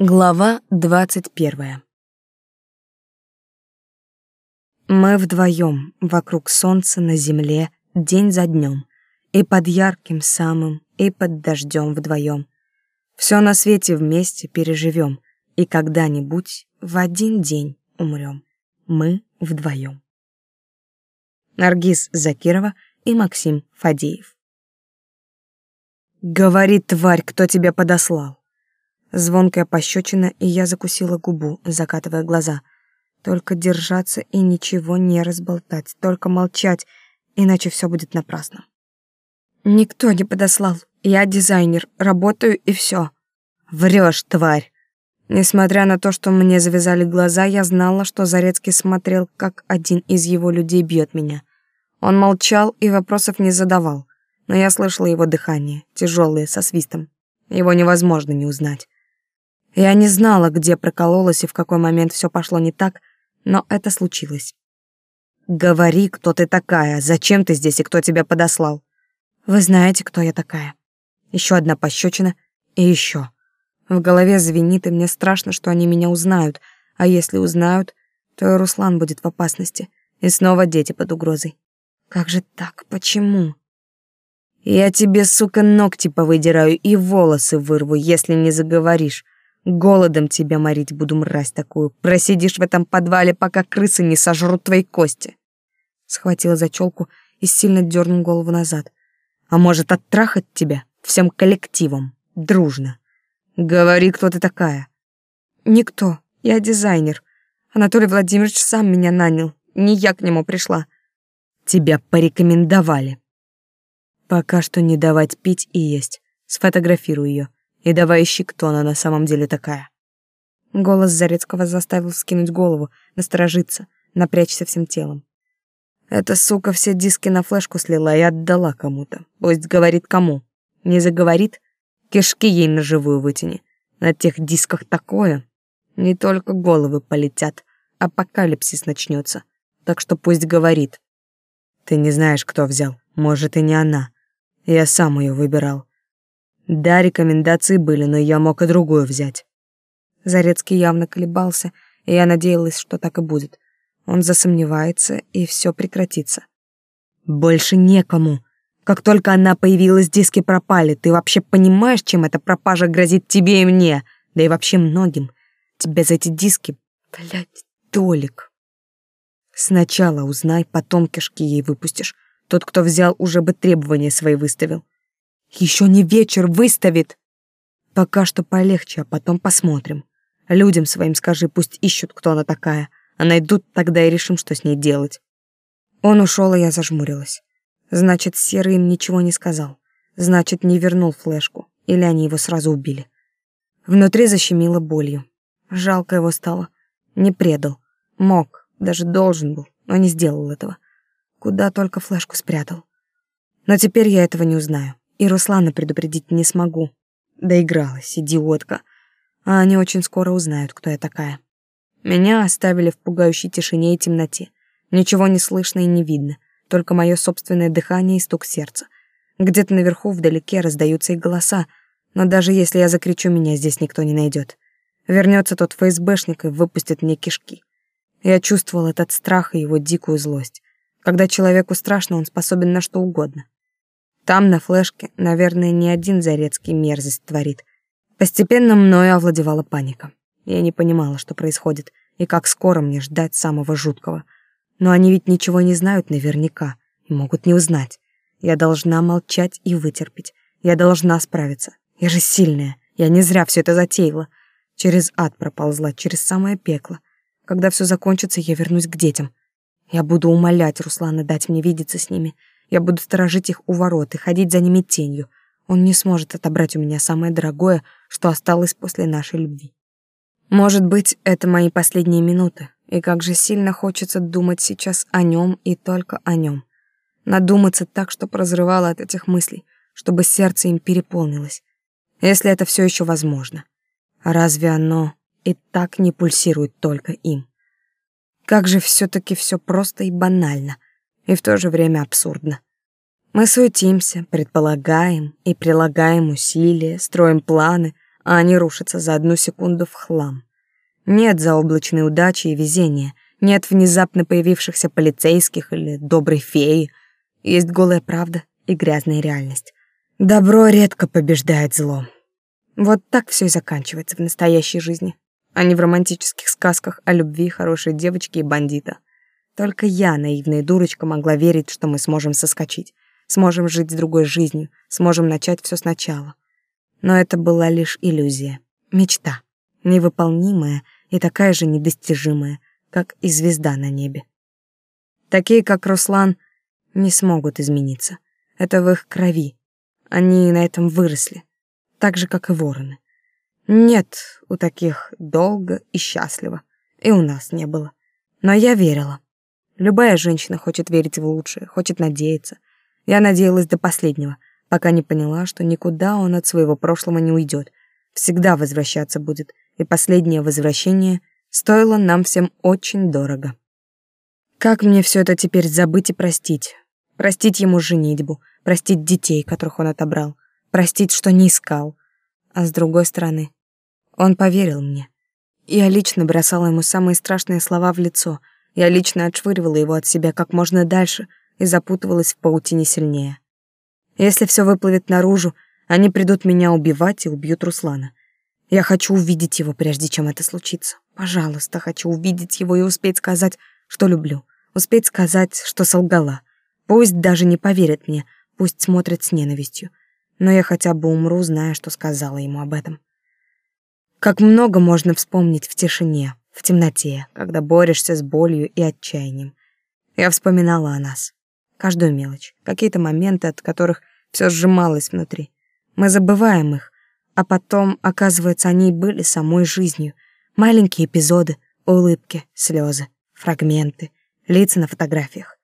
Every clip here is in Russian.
Глава двадцать первая. Мы вдвоем вокруг солнца на земле день за днем, и под ярким самым, и под дождем вдвоем. Все на свете вместе переживем, и когда-нибудь в один день умрем. Мы вдвоем. Наргиз Закирова и Максим Фадеев. Говори, тварь, кто тебя подослал. Звонкая пощечина, и я закусила губу, закатывая глаза. Только держаться и ничего не разболтать, только молчать, иначе все будет напрасно. Никто не подослал. Я дизайнер, работаю и все. Врешь, тварь. Несмотря на то, что мне завязали глаза, я знала, что Зарецкий смотрел, как один из его людей бьет меня. Он молчал и вопросов не задавал, но я слышала его дыхание, тяжелое, со свистом. Его невозможно не узнать. Я не знала, где прокололась и в какой момент все пошло не так, но это случилось. «Говори, кто ты такая, зачем ты здесь и кто тебя подослал?» «Вы знаете, кто я такая». Еще одна пощечина и еще. В голове звенит, и мне страшно, что они меня узнают, а если узнают, то и Руслан будет в опасности, и снова дети под угрозой. Как же так? Почему? Я тебе, сука, ногти повыдираю и волосы вырву, если не заговоришь. Голодом тебя морить буду, мразь такую. Просидишь в этом подвале, пока крысы не сожрут твои кости. Схватила за челку и сильно дернул голову назад. А может, оттрахать тебя всем коллективом, дружно. Говори, кто ты такая. Никто. Я дизайнер. Анатолий Владимирович сам меня нанял. Не я к нему пришла. Тебя порекомендовали. Пока что не давать пить и есть. Сфотографирую ее и давай ищи, кто она на самом деле такая. Голос Зарецкого заставил скинуть голову, насторожиться, напрячься всем телом. Эта сука все диски на флешку слила и отдала кому-то. Пусть говорит кому. Не заговорит, кишки ей на живую вытяни. На тех дисках такое. Не только головы полетят, апокалипсис начнется. Так что пусть говорит. Ты не знаешь, кто взял. Может, и не она. Я сам ее выбирал. Да, рекомендации были, но я мог и другую взять. Зарецкий явно колебался, и я надеялась, что так и будет. Он засомневается, и все прекратится. Больше некому. Как только она появилась, диски пропали. Ты вообще понимаешь, чем эта пропажа грозит тебе и мне? Да и вообще многим. Тебе за эти диски, блядь, Толик. Сначала узнай, потом кишки ей выпустишь. Тот, кто взял, уже бы требования свои выставил. Еще не вечер выставит. Пока что полегче, а потом посмотрим. Людям своим скажи, пусть ищут, кто она такая. А найдут, тогда и решим, что с ней делать. Он ушел, и я зажмурилась. Значит, Серый им ничего не сказал. Значит, не вернул флешку. Или они его сразу убили. Внутри защемило болью. Жалко его стало. Не предал. Мог, даже должен был, но не сделал этого. Куда только флешку спрятал. Но теперь я этого не узнаю. И Руслана предупредить не смогу. Доигралась, идиотка. А они очень скоро узнают, кто я такая. Меня оставили в пугающей тишине и темноте. Ничего не слышно и не видно, только мое собственное дыхание и стук сердца. Где-то наверху вдалеке раздаются и голоса, но даже если я закричу, меня здесь никто не найдет. Вернется тот ФСБшник и выпустит мне кишки. Я чувствовал этот страх и его дикую злость. Когда человеку страшно, он способен на что угодно. Там, на флешке, наверное, не один Зарецкий мерзость творит. Постепенно мною овладевала паника. Я не понимала, что происходит, и как скоро мне ждать самого жуткого. Но они ведь ничего не знают наверняка и могут не узнать. Я должна молчать и вытерпеть. Я должна справиться. Я же сильная. Я не зря все это затеяла. Через ад проползла, через самое пекло. Когда все закончится, я вернусь к детям. Я буду умолять Руслана дать мне видеться с ними — я буду сторожить их у ворот и ходить за ними тенью. Он не сможет отобрать у меня самое дорогое, что осталось после нашей любви. Может быть, это мои последние минуты, и как же сильно хочется думать сейчас о нем и только о нем. Надуматься так, что разрывало от этих мыслей, чтобы сердце им переполнилось. Если это все еще возможно. Разве оно и так не пульсирует только им? Как же все-таки все просто и банально, и в то же время абсурдно. Мы суетимся, предполагаем и прилагаем усилия, строим планы, а они рушатся за одну секунду в хлам. Нет заоблачной удачи и везения, нет внезапно появившихся полицейских или доброй феи. Есть голая правда и грязная реальность. Добро редко побеждает зло. Вот так все и заканчивается в настоящей жизни, а не в романтических сказках о любви хорошей девочки и бандита. Только я, наивная дурочка, могла верить, что мы сможем соскочить, сможем жить с другой жизнью, сможем начать все сначала. Но это была лишь иллюзия, мечта, невыполнимая и такая же недостижимая, как и звезда на небе. Такие, как Руслан, не смогут измениться. Это в их крови. Они на этом выросли, так же, как и вороны. Нет у таких долго и счастливо, и у нас не было. Но я верила. Любая женщина хочет верить в лучшее, хочет надеяться. Я надеялась до последнего, пока не поняла, что никуда он от своего прошлого не уйдет. Всегда возвращаться будет, и последнее возвращение стоило нам всем очень дорого. Как мне все это теперь забыть и простить? Простить ему женитьбу, простить детей, которых он отобрал, простить, что не искал. А с другой стороны, он поверил мне. Я лично бросала ему самые страшные слова в лицо. Я лично отшвыривала его от себя как можно дальше и запутывалась в паутине сильнее. Если все выплывет наружу, они придут меня убивать и убьют Руслана. Я хочу увидеть его, прежде чем это случится. Пожалуйста, хочу увидеть его и успеть сказать, что люблю. Успеть сказать, что солгала. Пусть даже не поверит мне, пусть смотрит с ненавистью. Но я хотя бы умру, зная, что сказала ему об этом. Как много можно вспомнить в тишине, в темноте, когда борешься с болью и отчаянием. Я вспоминала о нас каждую мелочь, какие-то моменты, от которых все сжималось внутри. Мы забываем их, а потом, оказывается, они были самой жизнью. Маленькие эпизоды, улыбки, слезы, фрагменты, лица на фотографиях.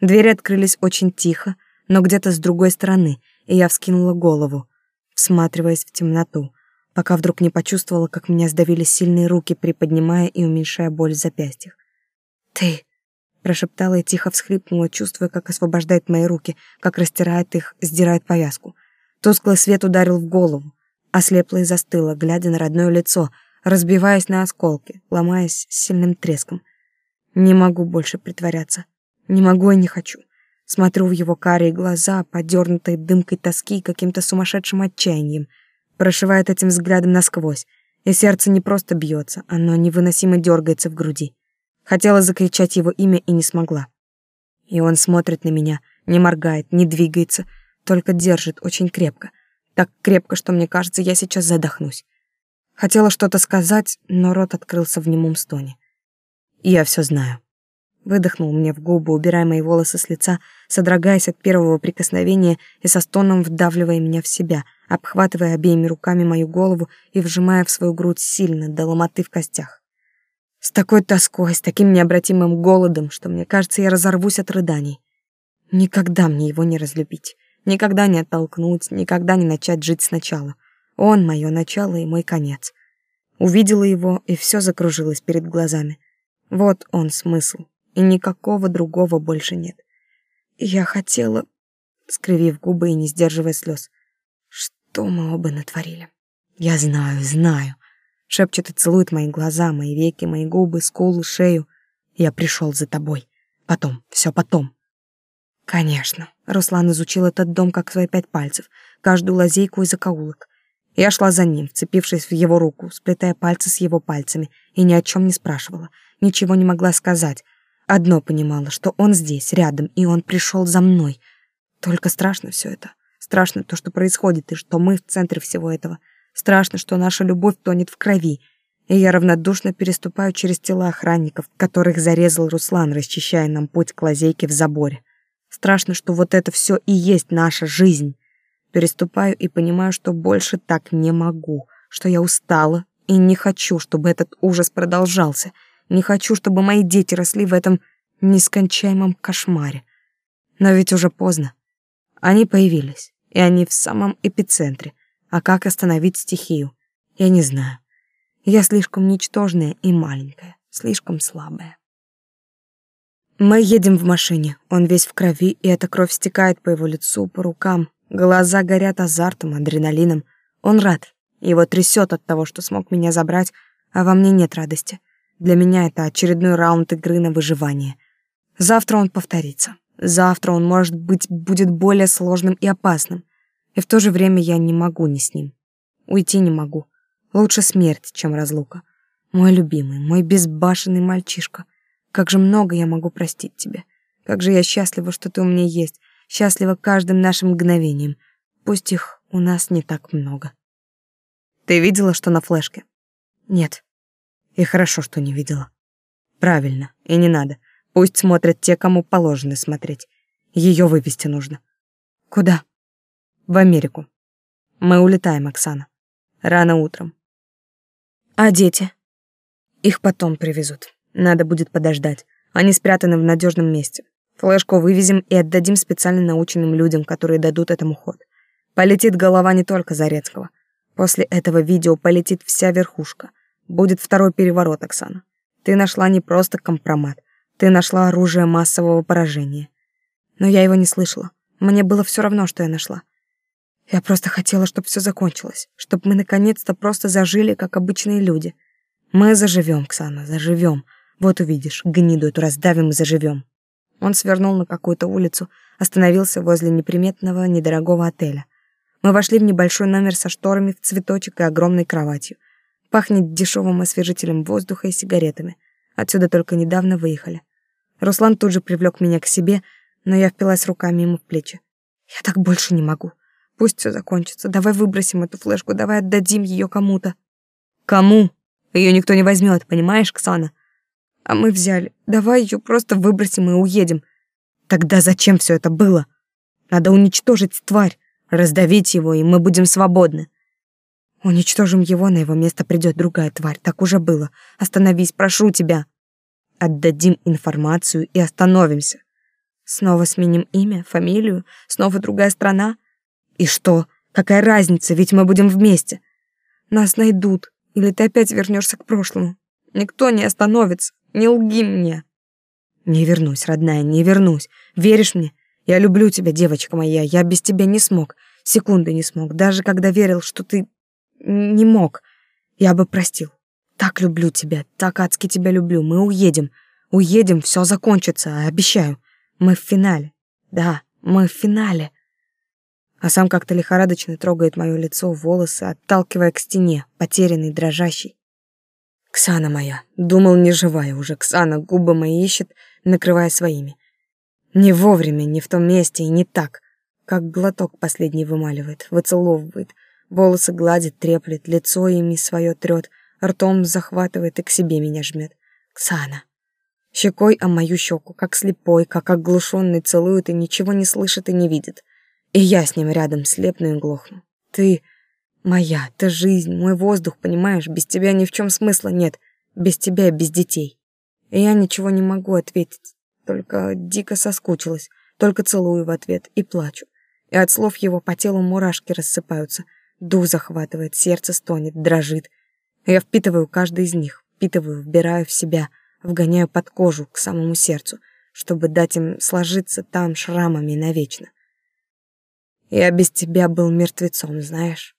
Двери открылись очень тихо, но где-то с другой стороны, и я вскинула голову, всматриваясь в темноту, пока вдруг не почувствовала, как меня сдавили сильные руки, приподнимая и уменьшая боль в запястьях. «Ты...» прошептала и тихо всхлипнула, чувствуя, как освобождает мои руки, как растирает их, сдирает повязку. Тусклый свет ударил в голову, ослепла и застыла, глядя на родное лицо, разбиваясь на осколки, ломаясь с сильным треском. Не могу больше притворяться. Не могу и не хочу. Смотрю в его карие глаза, подернутые дымкой тоски и каким-то сумасшедшим отчаянием. Прошивает этим взглядом насквозь, и сердце не просто бьется, оно невыносимо дергается в груди. Хотела закричать его имя и не смогла. И он смотрит на меня, не моргает, не двигается, только держит очень крепко. Так крепко, что мне кажется, я сейчас задохнусь. Хотела что-то сказать, но рот открылся в немом стоне. я все знаю. Выдохнул мне в губы, убирая мои волосы с лица, содрогаясь от первого прикосновения и со стоном вдавливая меня в себя, обхватывая обеими руками мою голову и вжимая в свою грудь сильно, до ломоты в костях. С такой тоской, с таким необратимым голодом, что мне кажется, я разорвусь от рыданий. Никогда мне его не разлюбить, никогда не оттолкнуть, никогда не начать жить сначала. Он — мое начало и мой конец. Увидела его, и все закружилось перед глазами. Вот он смысл, и никакого другого больше нет. я хотела, скривив губы и не сдерживая слез, что мы оба натворили. Я знаю, знаю. Шепчет и целует мои глаза, мои веки, мои губы, скулы, шею. Я пришел за тобой. Потом, все потом. Конечно. Руслан изучил этот дом как свои пять пальцев, каждую лазейку и закоулок. Я шла за ним, вцепившись в его руку, сплетая пальцы с его пальцами, и ни о чем не спрашивала, ничего не могла сказать. Одно понимала, что он здесь, рядом, и он пришел за мной. Только страшно все это. Страшно то, что происходит, и что мы в центре всего этого — Страшно, что наша любовь тонет в крови, и я равнодушно переступаю через тела охранников, которых зарезал Руслан, расчищая нам путь к лазейке в заборе. Страшно, что вот это все и есть наша жизнь. Переступаю и понимаю, что больше так не могу, что я устала и не хочу, чтобы этот ужас продолжался. Не хочу, чтобы мои дети росли в этом нескончаемом кошмаре. Но ведь уже поздно. Они появились, и они в самом эпицентре, а как остановить стихию? Я не знаю. Я слишком ничтожная и маленькая, слишком слабая. Мы едем в машине. Он весь в крови, и эта кровь стекает по его лицу, по рукам. Глаза горят азартом, адреналином. Он рад. Его трясет от того, что смог меня забрать, а во мне нет радости. Для меня это очередной раунд игры на выживание. Завтра он повторится. Завтра он, может быть, будет более сложным и опасным. И в то же время я не могу не с ним. Уйти не могу. Лучше смерть, чем разлука. Мой любимый, мой безбашенный мальчишка. Как же много я могу простить тебе. Как же я счастлива, что ты у меня есть. Счастлива каждым нашим мгновением. Пусть их у нас не так много. Ты видела, что на флешке? Нет. И хорошо, что не видела. Правильно, и не надо. Пусть смотрят те, кому положено смотреть. Ее вывести нужно. Куда? В Америку. Мы улетаем, Оксана. Рано утром. А дети? Их потом привезут. Надо будет подождать. Они спрятаны в надежном месте. Флешку вывезем и отдадим специально наученным людям, которые дадут этому ход. Полетит голова не только Зарецкого. После этого видео полетит вся верхушка. Будет второй переворот, Оксана. Ты нашла не просто компромат. Ты нашла оружие массового поражения. Но я его не слышала. Мне было все равно, что я нашла. Я просто хотела, чтобы все закончилось, чтобы мы наконец-то просто зажили, как обычные люди. Мы заживем, Ксана, заживем. Вот увидишь, гниду эту раздавим и заживем. Он свернул на какую-то улицу, остановился возле неприметного недорогого отеля. Мы вошли в небольшой номер со шторами в цветочек и огромной кроватью. Пахнет дешевым освежителем воздуха и сигаретами. Отсюда только недавно выехали. Руслан тут же привлек меня к себе, но я впилась руками ему в плечи. Я так больше не могу. Пусть все закончится. Давай выбросим эту флешку, давай отдадим ее кому-то. Кому? Ее никто не возьмет, понимаешь, Ксана? А мы взяли. Давай ее просто выбросим и уедем. Тогда зачем все это было? Надо уничтожить тварь, раздавить его, и мы будем свободны. Уничтожим его, на его место придет другая тварь. Так уже было. Остановись, прошу тебя. Отдадим информацию и остановимся. Снова сменим имя, фамилию, снова другая страна. И что? Какая разница, ведь мы будем вместе. Нас найдут, или ты опять вернешься к прошлому. Никто не остановится, не лги мне. Не вернусь, родная, не вернусь. Веришь мне? Я люблю тебя, девочка моя, я без тебя не смог. Секунды не смог, даже когда верил, что ты не мог. Я бы простил. Так люблю тебя, так адски тебя люблю. Мы уедем. Уедем, все закончится, обещаю. Мы в финале. Да, мы в финале. А сам как-то лихорадочно трогает мое лицо, волосы, отталкивая к стене, потерянный, дрожащий. Ксана моя, думал, не живая уже. Ксана губы мои ищет, накрывая своими. Не вовремя, не в том месте и не так. Как глоток последний вымаливает, выцеловывает, волосы гладит, треплет, лицо ими свое трет, ртом захватывает и к себе меня жмет. Ксана. Щекой о мою щеку, как слепой, как оглушенный целует и ничего не слышит и не видит. И я с ним рядом слепну и глохну. Ты моя, ты жизнь, мой воздух, понимаешь? Без тебя ни в чем смысла нет. Без тебя и без детей. И я ничего не могу ответить. Только дико соскучилась. Только целую в ответ и плачу. И от слов его по телу мурашки рассыпаются. Дух захватывает, сердце стонет, дрожит. Я впитываю каждый из них, впитываю, вбираю в себя, вгоняю под кожу к самому сердцу, чтобы дать им сложиться там шрамами навечно. Я без тебя был мертвецом, знаешь.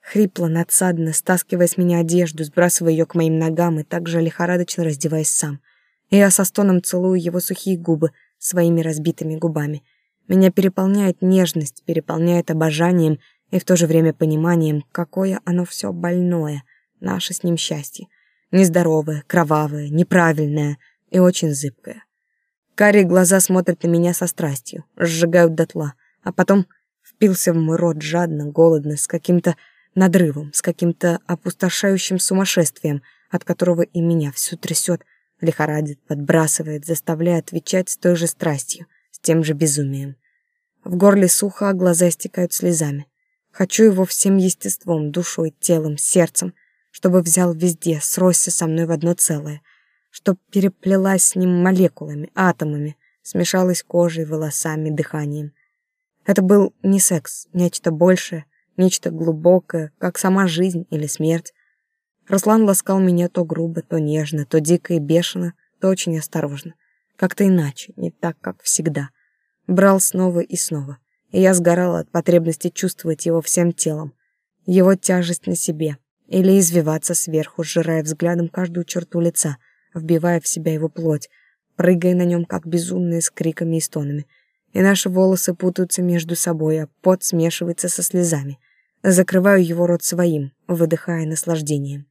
Хрипло, надсадно, стаскивая с меня одежду, сбрасывая ее к моим ногам и также лихорадочно раздеваясь сам. Я со стоном целую его сухие губы своими разбитыми губами. Меня переполняет нежность, переполняет обожанием и в то же время пониманием, какое оно все больное, наше с ним счастье. Нездоровое, кровавое, неправильное и очень зыбкое. Карие глаза смотрят на меня со страстью, сжигают дотла, а потом впился в мой рот жадно, голодно, с каким-то надрывом, с каким-то опустошающим сумасшествием, от которого и меня всю трясет, лихорадит, подбрасывает, заставляя отвечать с той же страстью, с тем же безумием. В горле сухо, а глаза истекают слезами. Хочу его всем естеством, душой, телом, сердцем, чтобы взял везде, сросся со мной в одно целое, чтоб переплелась с ним молекулами, атомами, смешалась кожей, волосами, дыханием. Это был не секс, нечто большее, нечто глубокое, как сама жизнь или смерть. Руслан ласкал меня то грубо, то нежно, то дико и бешено, то очень осторожно. Как-то иначе, не так, как всегда. Брал снова и снова, и я сгорала от потребности чувствовать его всем телом. его тяжесть на себе, или извиваться сверху, сжирая взглядом каждую черту лица, вбивая в себя его плоть, прыгая на нем, как безумные, с криками и стонами. И наши волосы путаются между собой, а пот смешивается со слезами. Закрываю его рот своим, выдыхая наслаждением.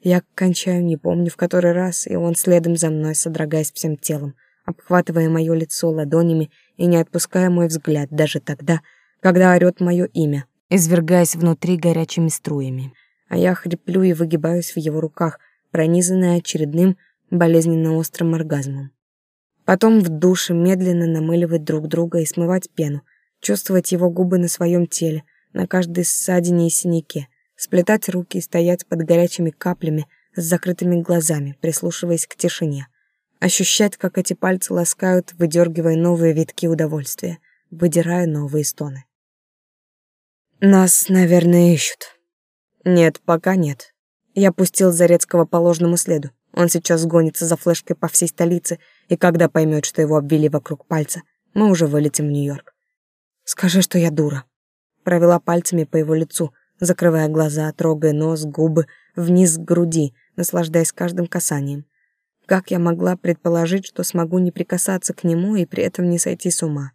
Я кончаю, не помню в который раз, и он следом за мной, содрогаясь всем телом, обхватывая мое лицо ладонями и не отпуская мой взгляд даже тогда, когда орёт мое имя, извергаясь внутри горячими струями. А я хриплю и выгибаюсь в его руках, пронизанная очередным болезненно острым оргазмом. Потом в душе медленно намыливать друг друга и смывать пену, чувствовать его губы на своем теле, на каждой ссадине и синяке, сплетать руки и стоять под горячими каплями с закрытыми глазами, прислушиваясь к тишине. Ощущать, как эти пальцы ласкают, выдергивая новые витки удовольствия, выдирая новые стоны. Нас, наверное, ищут. Нет, пока нет. Я пустил Зарецкого по ложному следу. Он сейчас гонится за флешкой по всей столице, и когда поймет, что его обвели вокруг пальца, мы уже вылетим в Нью-Йорк. Скажи, что я дура. Провела пальцами по его лицу, закрывая глаза, трогая нос, губы, вниз к груди, наслаждаясь каждым касанием. Как я могла предположить, что смогу не прикасаться к нему и при этом не сойти с ума?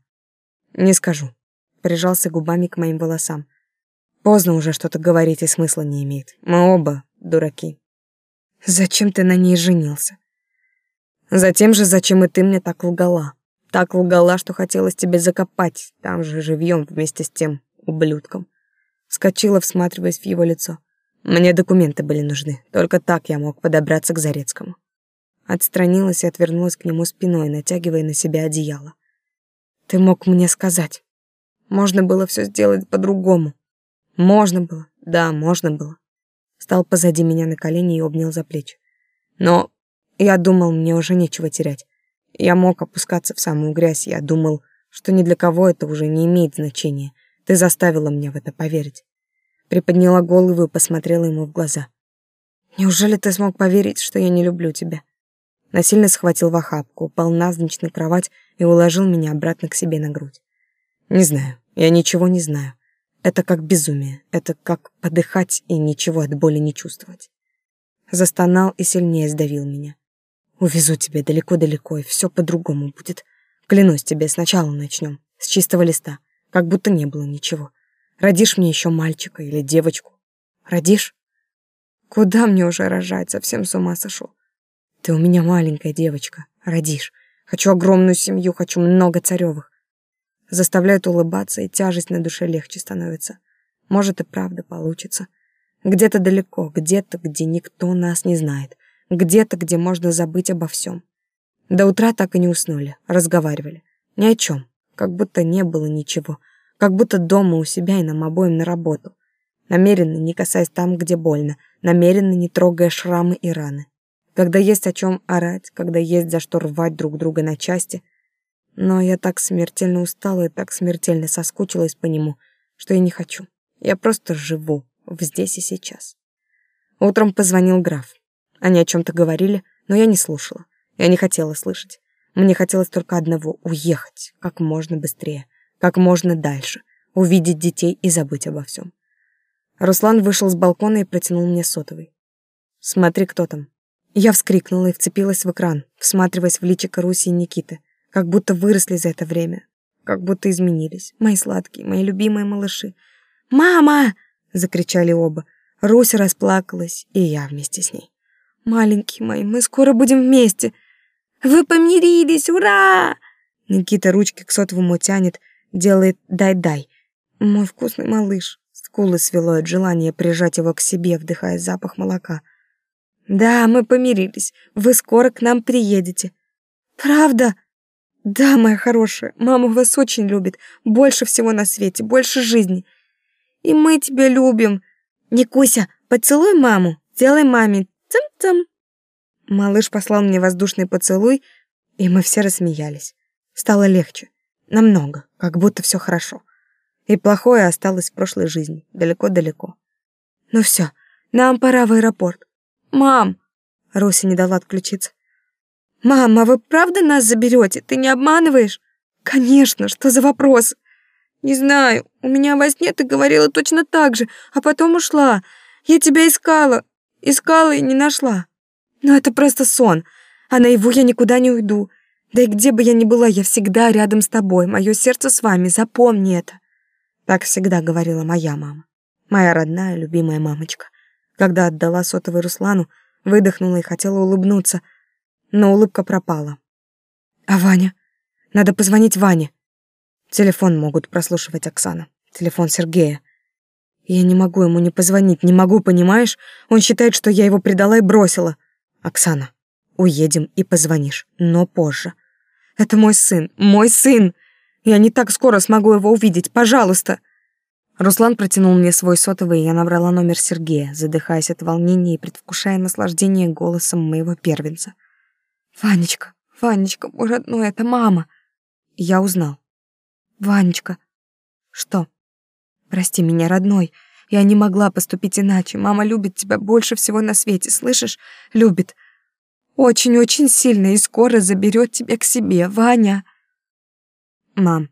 Не скажу. Прижался губами к моим волосам. Поздно уже что-то говорить и смысла не имеет. Мы оба дураки. Зачем ты на ней женился? Затем же, зачем и ты мне так лгала. Так лгала, что хотелось тебя закопать, там же живьем вместе с тем ублюдком. Скочила, всматриваясь в его лицо. Мне документы были нужны, только так я мог подобраться к Зарецкому. Отстранилась и отвернулась к нему спиной, натягивая на себя одеяло. Ты мог мне сказать. Можно было все сделать по-другому. Можно было, да, можно было. Стал позади меня на колени и обнял за плечи. Но я думал, мне уже нечего терять. Я мог опускаться в самую грязь, я думал, что ни для кого это уже не имеет значения. Ты заставила меня в это поверить. Приподняла голову и посмотрела ему в глаза. Неужели ты смог поверить, что я не люблю тебя? Насильно схватил в охапку, упал навзничь на кровать и уложил меня обратно к себе на грудь. Не знаю, я ничего не знаю. Это как безумие, это как подыхать и ничего от боли не чувствовать. Застонал и сильнее сдавил меня. Увезу тебя далеко-далеко, и все по-другому будет. Клянусь тебе, сначала начнем, с чистого листа как будто не было ничего. Родишь мне еще мальчика или девочку? Родишь? Куда мне уже рожать, совсем с ума сошел. Ты у меня маленькая девочка, родишь. Хочу огромную семью, хочу много царевых. Заставляют улыбаться, и тяжесть на душе легче становится. Может и правда получится. Где-то далеко, где-то, где никто нас не знает. Где-то, где можно забыть обо всем. До утра так и не уснули, разговаривали. Ни о чем как будто не было ничего, как будто дома у себя и нам обоим на работу. Намеренно не касаясь там, где больно, намеренно не трогая шрамы и раны. Когда есть о чем орать, когда есть за что рвать друг друга на части. Но я так смертельно устала и так смертельно соскучилась по нему, что я не хочу. Я просто живу в здесь и сейчас. Утром позвонил граф. Они о чем-то говорили, но я не слушала. Я не хотела слышать. Мне хотелось только одного — уехать как можно быстрее, как можно дальше, увидеть детей и забыть обо всем. Руслан вышел с балкона и протянул мне сотовый. «Смотри, кто там». Я вскрикнула и вцепилась в экран, всматриваясь в личико Руси и Никиты, как будто выросли за это время, как будто изменились. Мои сладкие, мои любимые малыши. «Мама!» — закричали оба. Руся расплакалась, и я вместе с ней. «Маленькие мои, мы скоро будем вместе!» Вы помирились, ура!» Никита ручки к сотовому тянет, делает «дай-дай». Мой вкусный малыш. Скулы свело от желания прижать его к себе, вдыхая запах молока. «Да, мы помирились. Вы скоро к нам приедете». «Правда?» «Да, моя хорошая, мама вас очень любит. Больше всего на свете, больше жизни. И мы тебя любим. Никуся, поцелуй маму, сделай маме цым-цым». Малыш послал мне воздушный поцелуй, и мы все рассмеялись. Стало легче. Намного, как будто все хорошо. И плохое осталось в прошлой жизни, далеко-далеко. Ну все, нам пора в аэропорт. Мам! Руся не дала отключиться. Мам, а вы правда нас заберете? Ты не обманываешь? Конечно, что за вопрос? Не знаю, у меня во сне ты говорила точно так же, а потом ушла. Я тебя искала, искала и не нашла. Но это просто сон, а наяву я никуда не уйду. Да и где бы я ни была, я всегда рядом с тобой, мое сердце с вами, запомни это. Так всегда говорила моя мама, моя родная, любимая мамочка. Когда отдала сотовый Руслану, выдохнула и хотела улыбнуться, но улыбка пропала. А Ваня? Надо позвонить Ване. Телефон могут прослушивать Оксана. Телефон Сергея. Я не могу ему не позвонить, не могу, понимаешь? Он считает, что я его предала и бросила. Оксана, уедем и позвонишь, но позже. Это мой сын, мой сын. Я не так скоро смогу его увидеть, пожалуйста. Руслан протянул мне свой сотовый, и я набрала номер Сергея, задыхаясь от волнения и предвкушая наслаждение голосом моего первенца. «Ванечка, Ванечка, мой родной, это мама!» Я узнал. «Ванечка!» «Что?» «Прости меня, родной, я не могла поступить иначе. Мама любит тебя больше всего на свете, слышишь? Любит. Очень-очень сильно и скоро заберет тебя к себе, Ваня!» «Мам!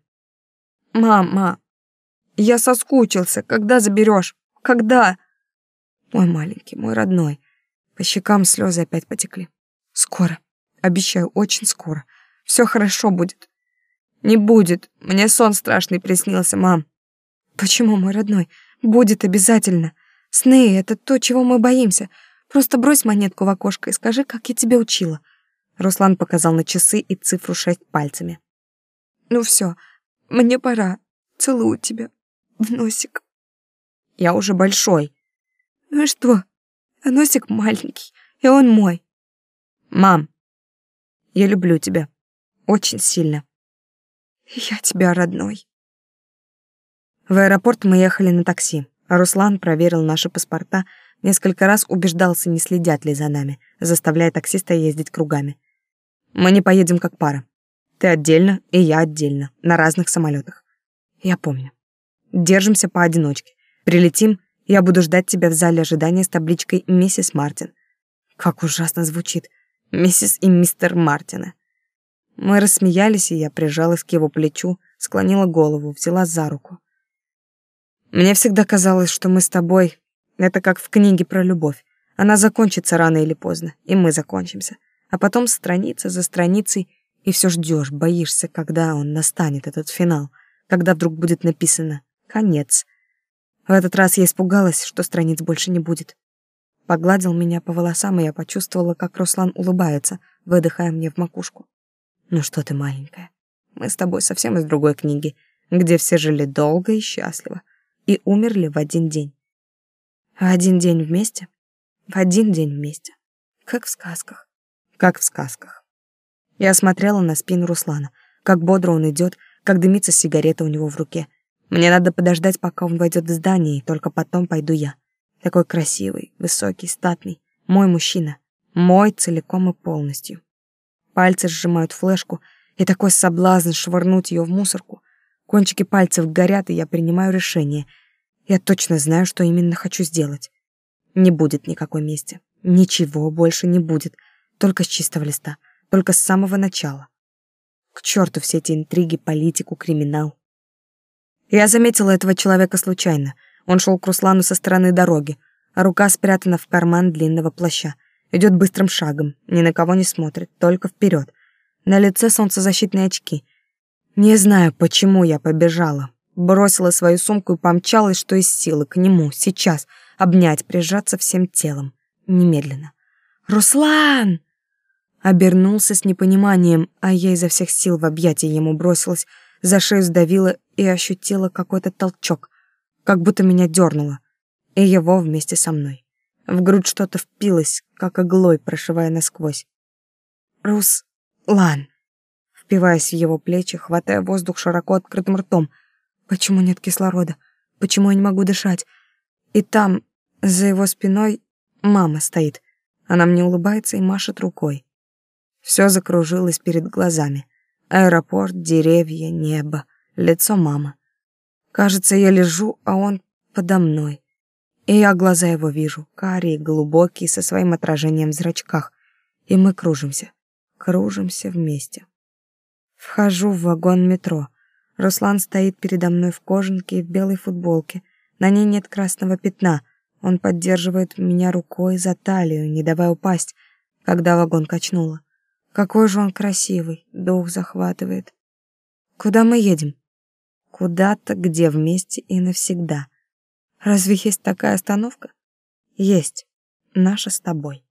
Мама!» Я соскучился. Когда заберешь? Когда? Мой маленький, мой родной. По щекам слезы опять потекли. Скоро. Обещаю, очень скоро. Все хорошо будет. Не будет. Мне сон страшный приснился, мам. Почему, мой родной? Будет обязательно. Сны — это то, чего мы боимся. Просто брось монетку в окошко и скажи, как я тебя учила. Руслан показал на часы и цифру шесть пальцами. Ну все, мне пора. Целую тебя в носик. Я уже большой. Ну что? А носик маленький, и он мой. Мам, я люблю тебя. Очень сильно. Я тебя, родной. В аэропорт мы ехали на такси, Руслан проверил наши паспорта, несколько раз убеждался, не следят ли за нами, заставляя таксиста ездить кругами. Мы не поедем как пара. Ты отдельно, и я отдельно, на разных самолетах. Я помню. Держимся поодиночке. Прилетим, я буду ждать тебя в зале ожидания с табличкой «Миссис Мартин». Как ужасно звучит. «Миссис и мистер Мартина». Мы рассмеялись, и я прижалась к его плечу, склонила голову, взяла за руку. Мне всегда казалось, что мы с тобой — это как в книге про любовь. Она закончится рано или поздно, и мы закончимся. А потом страница за страницей, и все ждешь, боишься, когда он настанет, этот финал, когда вдруг будет написано Конец. В этот раз я испугалась, что страниц больше не будет. Погладил меня по волосам, и я почувствовала, как Руслан улыбается, выдыхая мне в макушку. «Ну что ты, маленькая, мы с тобой совсем из другой книги, где все жили долго и счастливо и умерли в один день. В один день вместе? В один день вместе. Как в сказках. Как в сказках. Я смотрела на спину Руслана, как бодро он идет, как дымится сигарета у него в руке — мне надо подождать, пока он войдет в здание, и только потом пойду я. Такой красивый, высокий, статный. Мой мужчина. Мой целиком и полностью. Пальцы сжимают флешку, и такой соблазн швырнуть ее в мусорку. Кончики пальцев горят, и я принимаю решение. Я точно знаю, что именно хочу сделать. Не будет никакой мести. Ничего больше не будет. Только с чистого листа. Только с самого начала. К черту все эти интриги, политику, криминал. Я заметила этого человека случайно. Он шел к Руслану со стороны дороги, а рука спрятана в карман длинного плаща. Идет быстрым шагом, ни на кого не смотрит, только вперед. На лице солнцезащитные очки. Не знаю, почему я побежала. Бросила свою сумку и помчалась, что из силы, к нему, сейчас, обнять, прижаться всем телом. Немедленно. «Руслан!» Обернулся с непониманием, а я изо всех сил в объятия ему бросилась, за шею сдавила и ощутила какой-то толчок, как будто меня дернуло, и его вместе со мной. В грудь что-то впилось, как иглой, прошивая насквозь. «Рус... Лан...» Впиваясь в его плечи, хватая воздух широко открытым ртом. «Почему нет кислорода? Почему я не могу дышать?» И там, за его спиной, мама стоит. Она мне улыбается и машет рукой. Все закружилось перед глазами. Аэропорт, деревья, небо, лицо мамы. Кажется, я лежу, а он подо мной. И я глаза его вижу, карие, глубокие, со своим отражением в зрачках. И мы кружимся, кружимся вместе. Вхожу в вагон метро. Руслан стоит передо мной в кожанке и в белой футболке. На ней нет красного пятна. Он поддерживает меня рукой за талию, не давая упасть, когда вагон качнуло. Какой же он красивый, дух захватывает. Куда мы едем? Куда-то, где вместе и навсегда. Разве есть такая остановка? Есть. Наша с тобой.